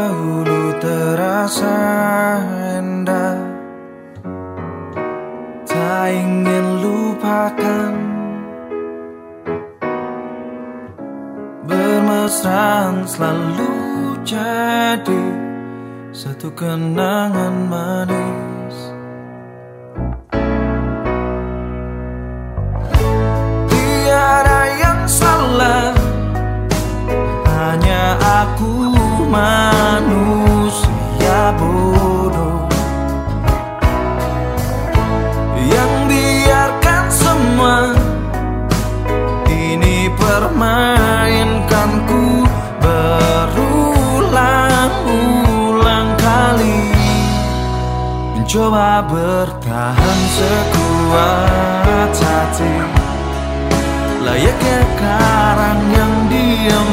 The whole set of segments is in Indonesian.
dahulu terasa indah. Tak ingin lupakan Bermesraan selalu jadi Satu kenangan manis. Tiada yang salah Hanya aku manusia Ini permainkanku Berulang-ulang kali. Mencoba bertahan sekuat hati. Layaknya karang yang diam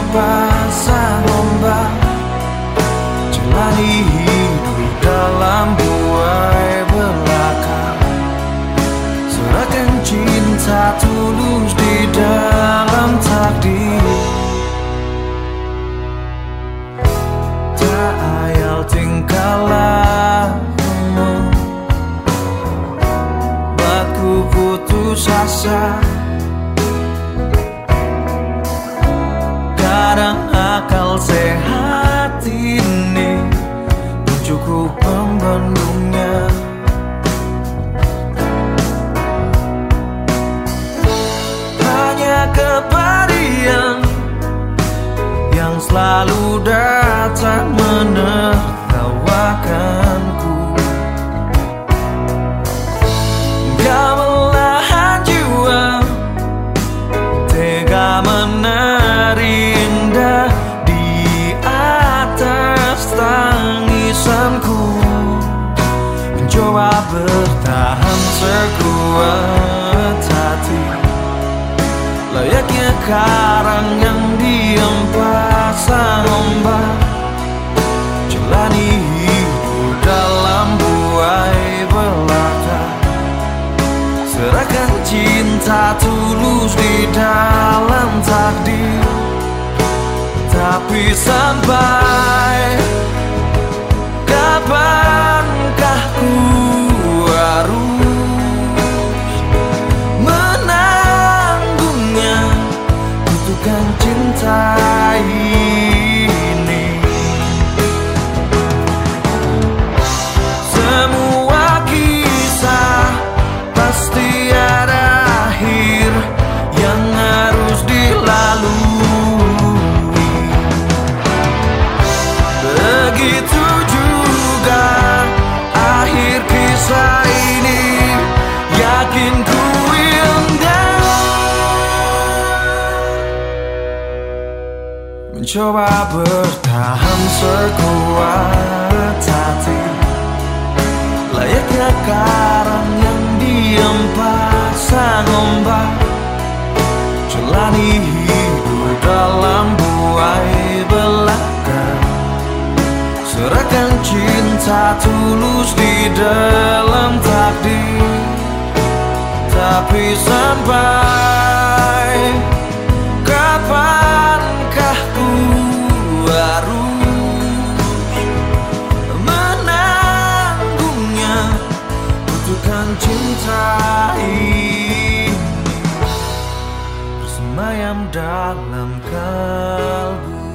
putus asa Kadang akal sehat ini belum cukup membendungnya Hanya kepadian yang selalu datang menertawakanku tangisanku Mencoba bertahan sekuat hati. Layaknya karang yang diam pasang ombak Jalani hidup dalam buai belaka Serahkan cinta tulus di dalam takdir. Tapi sampai Butuhkan cinta Mencoba bertahan sekuat hati. Layaknya karang yang diam pasang ombak Jalani hidup dalam buai belaka. Serahkan cinta tulus di dalam takdir. Tapi sampai ini Bersemayam dalam kalbu